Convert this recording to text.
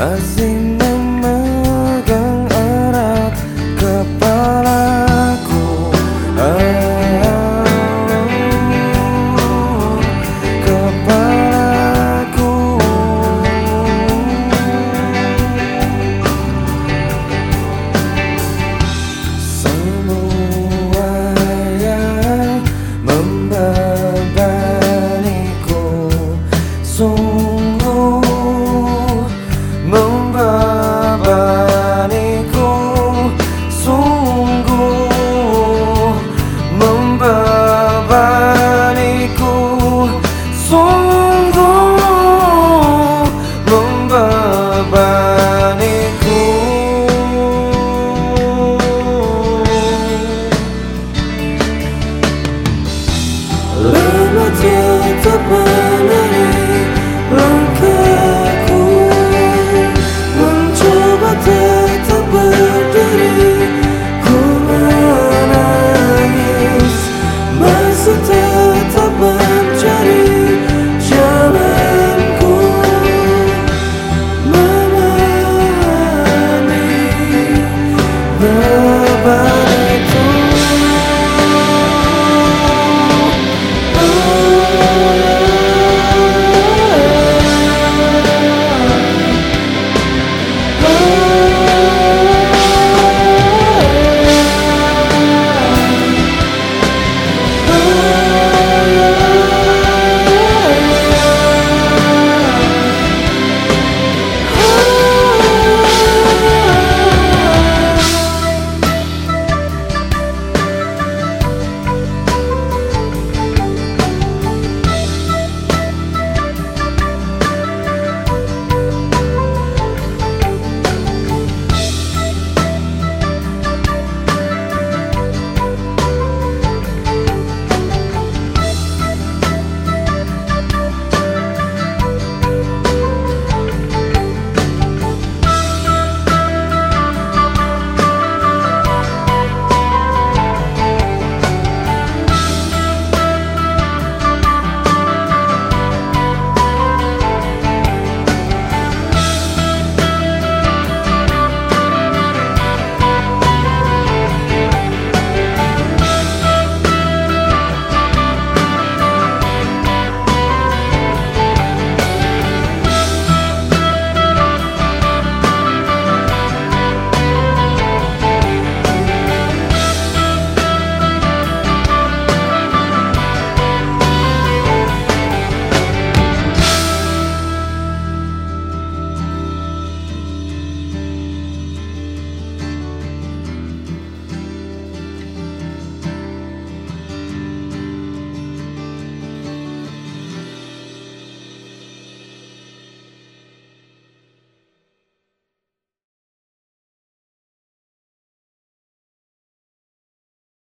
masih